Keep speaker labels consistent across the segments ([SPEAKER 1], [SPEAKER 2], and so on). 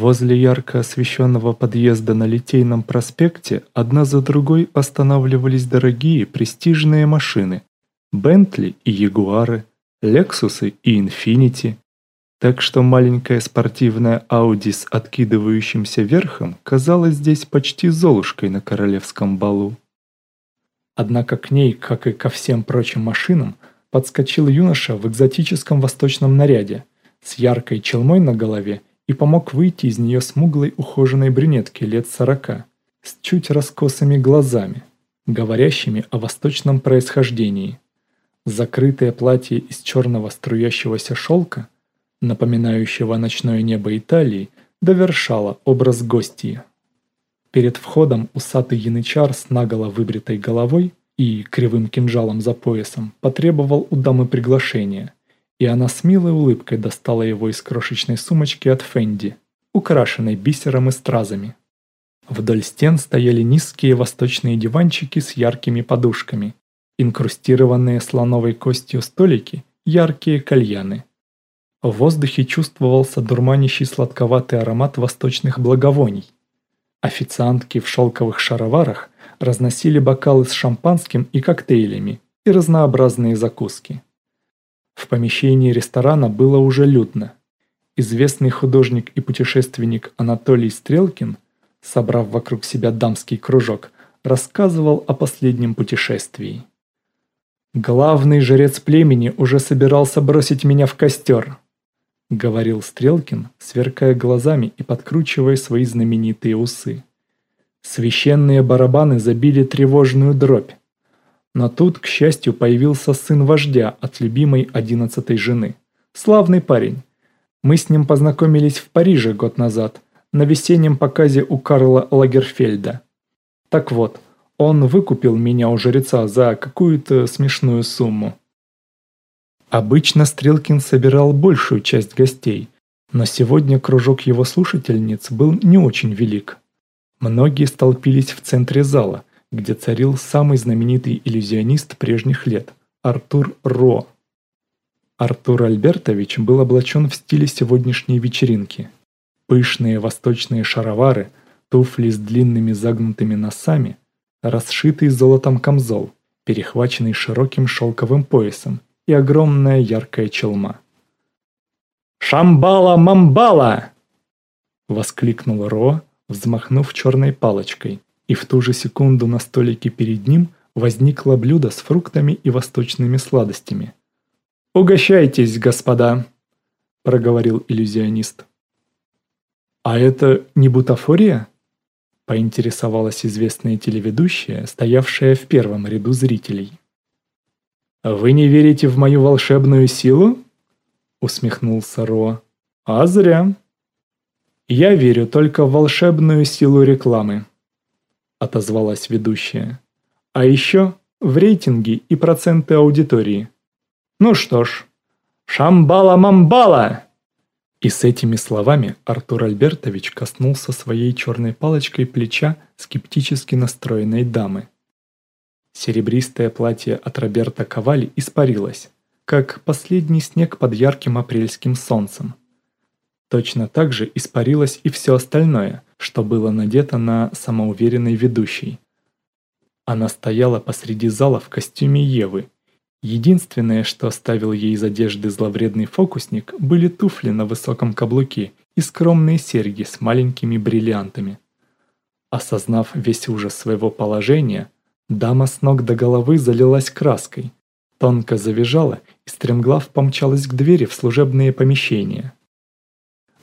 [SPEAKER 1] Возле ярко освещенного подъезда на Литейном проспекте одна за другой останавливались дорогие престижные машины Бентли и Ягуары, Лексусы и Инфинити, так что маленькая спортивная Ауди с откидывающимся верхом казалась здесь почти золушкой на королевском балу. Однако к ней, как и ко всем прочим машинам, подскочил юноша в экзотическом восточном наряде с яркой челмой на голове и помог выйти из нее смуглой ухоженной брюнетке лет сорока, с чуть раскосыми глазами, говорящими о восточном происхождении. Закрытое платье из черного струящегося шелка, напоминающего ночное небо Италии, довершало образ гостья. Перед входом усатый янычар с наголо выбритой головой и кривым кинжалом за поясом потребовал у дамы приглашения – и она с милой улыбкой достала его из крошечной сумочки от Фенди, украшенной бисером и стразами. Вдоль стен стояли низкие восточные диванчики с яркими подушками, инкрустированные слоновой костью столики, яркие кальяны. В воздухе чувствовался дурманящий сладковатый аромат восточных благовоний. Официантки в шелковых шароварах разносили бокалы с шампанским и коктейлями и разнообразные закуски. В помещении ресторана было уже людно. Известный художник и путешественник Анатолий Стрелкин, собрав вокруг себя дамский кружок, рассказывал о последнем путешествии. «Главный жрец племени уже собирался бросить меня в костер», — говорил Стрелкин, сверкая глазами и подкручивая свои знаменитые усы. Священные барабаны забили тревожную дробь. Но тут, к счастью, появился сын вождя от любимой одиннадцатой жены. Славный парень. Мы с ним познакомились в Париже год назад, на весеннем показе у Карла Лагерфельда. Так вот, он выкупил меня у жреца за какую-то смешную сумму. Обычно Стрелкин собирал большую часть гостей, но сегодня кружок его слушательниц был не очень велик. Многие столпились в центре зала – где царил самый знаменитый иллюзионист прежних лет – Артур Ро. Артур Альбертович был облачен в стиле сегодняшней вечеринки. Пышные восточные шаровары, туфли с длинными загнутыми носами, расшитый золотом камзол, перехваченный широким шелковым поясом и огромная яркая челма. «Шамбала-мамбала!» — воскликнул Ро, взмахнув черной палочкой, и в ту же секунду на столике перед ним возникло блюдо с фруктами и восточными сладостями. «Угощайтесь, господа!» – проговорил иллюзионист. «А это не бутафория?» – поинтересовалась известная телеведущая, стоявшая в первом ряду зрителей. «Вы не верите в мою волшебную силу?» – усмехнулся Ро. «А зря. Я верю только в волшебную силу рекламы отозвалась ведущая. А еще в рейтинги и проценты аудитории. Ну что ж, шамбала-мамбала! И с этими словами Артур Альбертович коснулся своей черной палочкой плеча скептически настроенной дамы. Серебристое платье от Роберта Ковали испарилось, как последний снег под ярким апрельским солнцем. Точно так же испарилось и все остальное, что было надето на самоуверенной ведущей. Она стояла посреди зала в костюме Евы. Единственное, что оставил ей из одежды зловредный фокусник, были туфли на высоком каблуке и скромные серьги с маленькими бриллиантами. Осознав весь ужас своего положения, дама с ног до головы залилась краской, тонко завизжала и стремглав помчалась к двери в служебные помещения.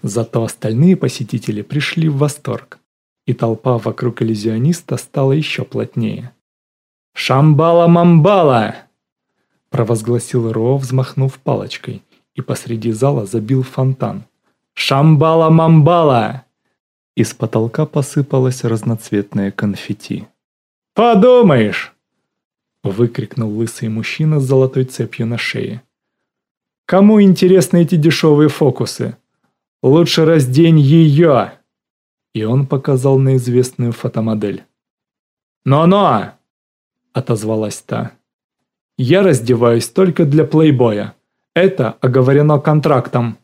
[SPEAKER 1] Зато остальные посетители пришли в восторг, и толпа вокруг иллюзиониста стала еще плотнее. «Шамбала-мамбала!» провозгласил Ро, взмахнув палочкой, и посреди зала забил фонтан. «Шамбала-мамбала!» Из потолка посыпалось разноцветное конфетти. «Подумаешь!» выкрикнул лысый мужчина с золотой цепью на шее. «Кому интересны эти дешевые фокусы? Лучше раздень ее!» И он показал на известную фотомодель. «Но-но!» – отозвалась та. «Я раздеваюсь только для плейбоя. Это оговорено контрактом».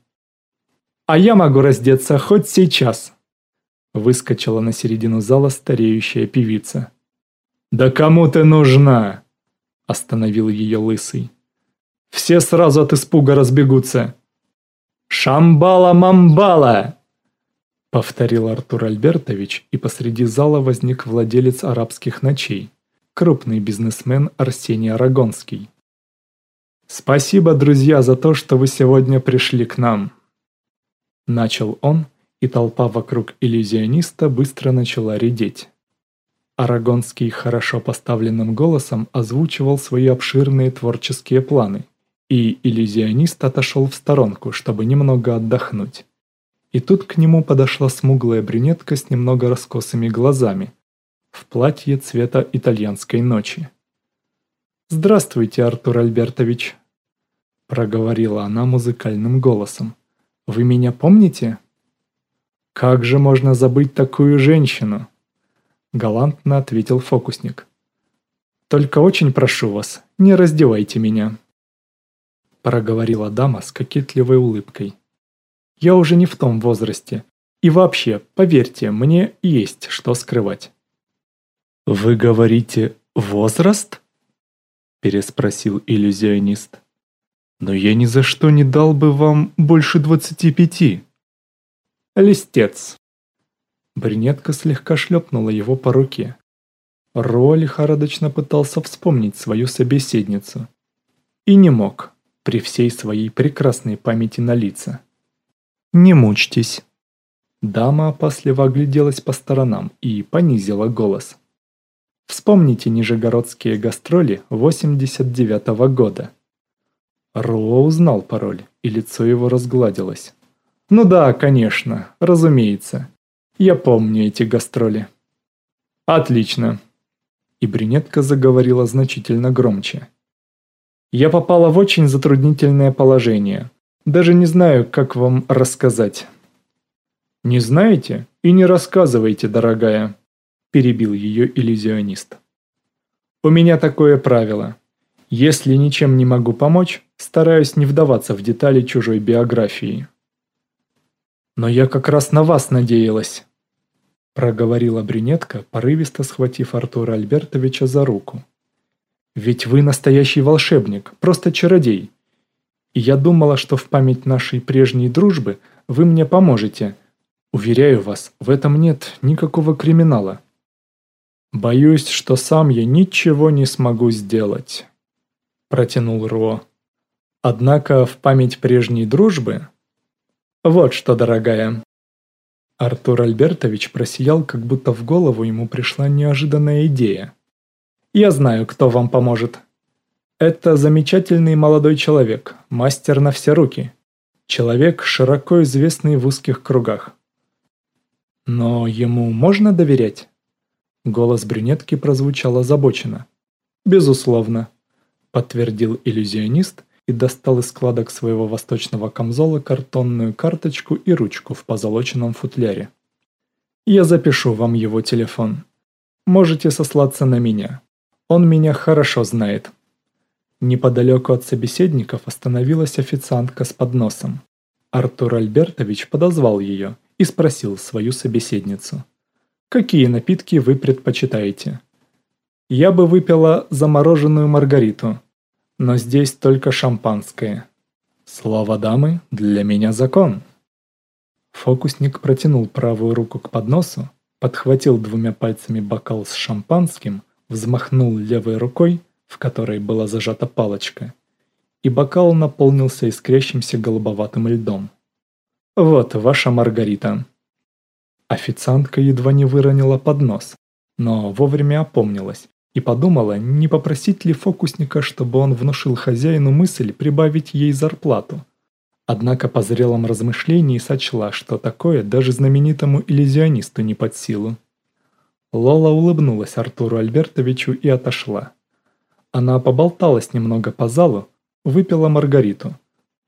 [SPEAKER 1] А я могу раздеться хоть сейчас!» Выскочила на середину зала стареющая певица. «Да кому ты нужна?» Остановил ее лысый. «Все сразу от испуга разбегутся!» «Шамбала-мамбала!» Повторил Артур Альбертович, и посреди зала возник владелец арабских ночей, крупный бизнесмен Арсений Арагонский. «Спасибо, друзья, за то, что вы сегодня пришли к нам!» Начал он, и толпа вокруг иллюзиониста быстро начала редеть. Арагонский хорошо поставленным голосом озвучивал свои обширные творческие планы, и иллюзионист отошел в сторонку, чтобы немного отдохнуть. И тут к нему подошла смуглая брюнетка с немного раскосыми глазами, в платье цвета итальянской ночи. «Здравствуйте, Артур Альбертович», — проговорила она музыкальным голосом. «Вы меня помните?» «Как же можно забыть такую женщину?» Галантно ответил фокусник. «Только очень прошу вас, не раздевайте меня», проговорила дама с кокетливой улыбкой. Я уже не в том возрасте. И вообще, поверьте, мне есть что скрывать». «Вы говорите «возраст»?» переспросил иллюзионист. «Но я ни за что не дал бы вам больше двадцати пяти». «Листец». Брюнетка слегка шлепнула его по руке. Ро лихорадочно пытался вспомнить свою собеседницу. И не мог, при всей своей прекрасной памяти на лица. «Не мучьтесь». Дама опасливо огляделась по сторонам и понизила голос. Вспомните нижегородские гастроли 89 -го года. Руо узнал пароль, и лицо его разгладилось. «Ну да, конечно, разумеется. Я помню эти гастроли». «Отлично». И брюнетка заговорила значительно громче. «Я попала в очень затруднительное положение. Даже не знаю, как вам рассказать». «Не знаете? И не рассказывайте, дорогая», – перебил ее иллюзионист. «У меня такое правило. Если ничем не могу помочь, стараюсь не вдаваться в детали чужой биографии». «Но я как раз на вас надеялась», – проговорила брюнетка, порывисто схватив Артура Альбертовича за руку. «Ведь вы настоящий волшебник, просто чародей, и я думала, что в память нашей прежней дружбы вы мне поможете. Уверяю вас, в этом нет никакого криминала. Боюсь, что сам я ничего не смогу сделать, протянул Ро. Однако в память прежней дружбы... Вот что, дорогая. Артур Альбертович просиял, как будто в голову ему пришла неожиданная идея. «Я знаю, кто вам поможет. Это замечательный молодой человек, мастер на все руки. Человек, широко известный в узких кругах. Но ему можно доверять? Голос брюнетки прозвучал озабоченно. «Безусловно», – подтвердил иллюзионист и достал из складок своего восточного камзола картонную карточку и ручку в позолоченном футляре. «Я запишу вам его телефон. Можете сослаться на меня. Он меня хорошо знает». Неподалеку от собеседников остановилась официантка с подносом. Артур Альбертович подозвал ее и спросил свою собеседницу. «Какие напитки вы предпочитаете?» «Я бы выпила замороженную маргариту, но здесь только шампанское». «Слово дамы для меня закон». Фокусник протянул правую руку к подносу, подхватил двумя пальцами бокал с шампанским, взмахнул левой рукой – в которой была зажата палочка, и бокал наполнился искрящимся голубоватым льдом. «Вот ваша Маргарита». Официантка едва не выронила поднос, но вовремя опомнилась и подумала, не попросить ли фокусника, чтобы он внушил хозяину мысль прибавить ей зарплату. Однако по зрелом размышлении сочла, что такое даже знаменитому иллюзионисту не под силу. Лола улыбнулась Артуру Альбертовичу и отошла. Она поболталась немного по залу, выпила маргариту,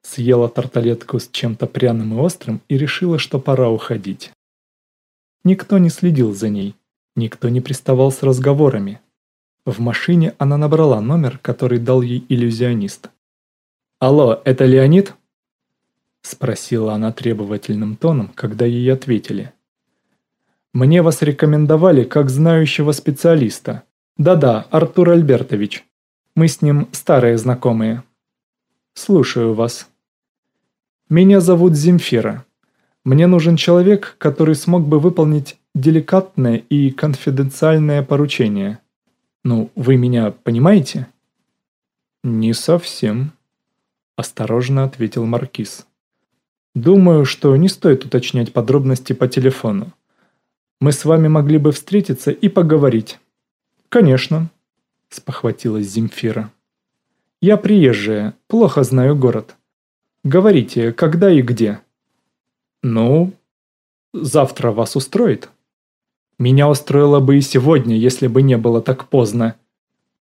[SPEAKER 1] съела тарталетку с чем-то пряным и острым и решила, что пора уходить. Никто не следил за ней, никто не приставал с разговорами. В машине она набрала номер, который дал ей иллюзионист. «Алло, это Леонид?» Спросила она требовательным тоном, когда ей ответили. «Мне вас рекомендовали как знающего специалиста. Да-да, Артур Альбертович. Мы с ним старые знакомые. Слушаю вас. Меня зовут Земфира. Мне нужен человек, который смог бы выполнить деликатное и конфиденциальное поручение. Ну, вы меня понимаете?» «Не совсем», – осторожно ответил Маркиз. «Думаю, что не стоит уточнять подробности по телефону. Мы с вами могли бы встретиться и поговорить». «Конечно», – спохватилась Земфира. «Я приезжая, плохо знаю город. Говорите, когда и где». «Ну, завтра вас устроит?» «Меня устроило бы и сегодня, если бы не было так поздно»,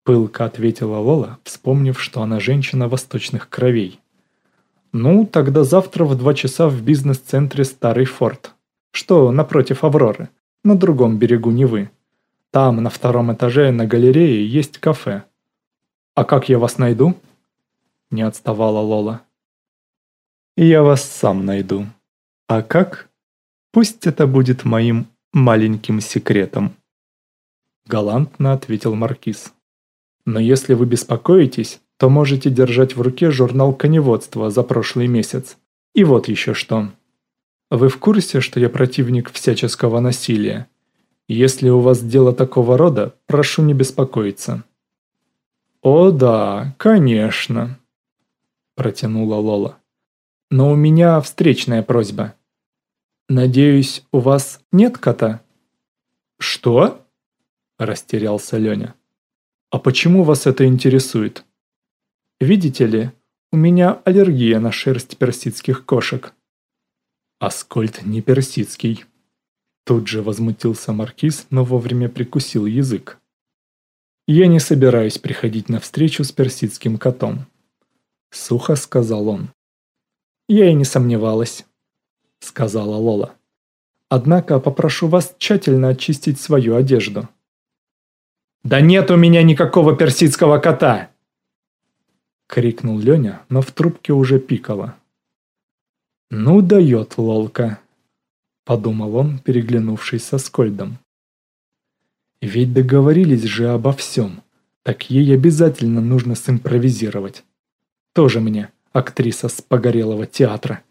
[SPEAKER 1] Пылко ответила Лола, вспомнив, что она женщина восточных кровей. «Ну, тогда завтра в два часа в бизнес-центре Старый Форт. Что напротив Авроры, на другом берегу Невы. Там, на втором этаже, на галерее, есть кафе. А как я вас найду?» Не отставала Лола. «Я вас сам найду. А как? Пусть это будет моим маленьким секретом». Галантно ответил Маркиз. Но если вы беспокоитесь, то можете держать в руке журнал коневодства за прошлый месяц. И вот еще что. Вы в курсе, что я противник всяческого насилия? Если у вас дело такого рода, прошу не беспокоиться». «О да, конечно», – протянула Лола. «Но у меня встречная просьба. Надеюсь, у вас нет кота?» «Что?» – растерялся Леня. «А почему вас это интересует?» «Видите ли, у меня аллергия на шерсть персидских кошек». «Аскольд не персидский». Тут же возмутился Маркиз, но вовремя прикусил язык. «Я не собираюсь приходить на встречу с персидским котом», — сухо сказал он. «Я и не сомневалась», — сказала Лола. «Однако попрошу вас тщательно очистить свою одежду». «Да нет у меня никакого персидского кота!» Крикнул Леня, но в трубке уже пикало. «Ну дает лолка», — подумал он, переглянувшись со Скольдом. «Ведь договорились же обо всем, так ей обязательно нужно симпровизировать. Тоже мне актриса с погорелого театра».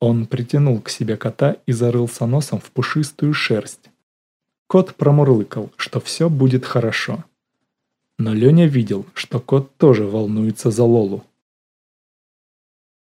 [SPEAKER 1] Он притянул к себе кота и зарылся носом в пушистую шерсть. Кот промурлыкал, что все будет хорошо. Но Леня видел, что кот тоже волнуется за Лолу.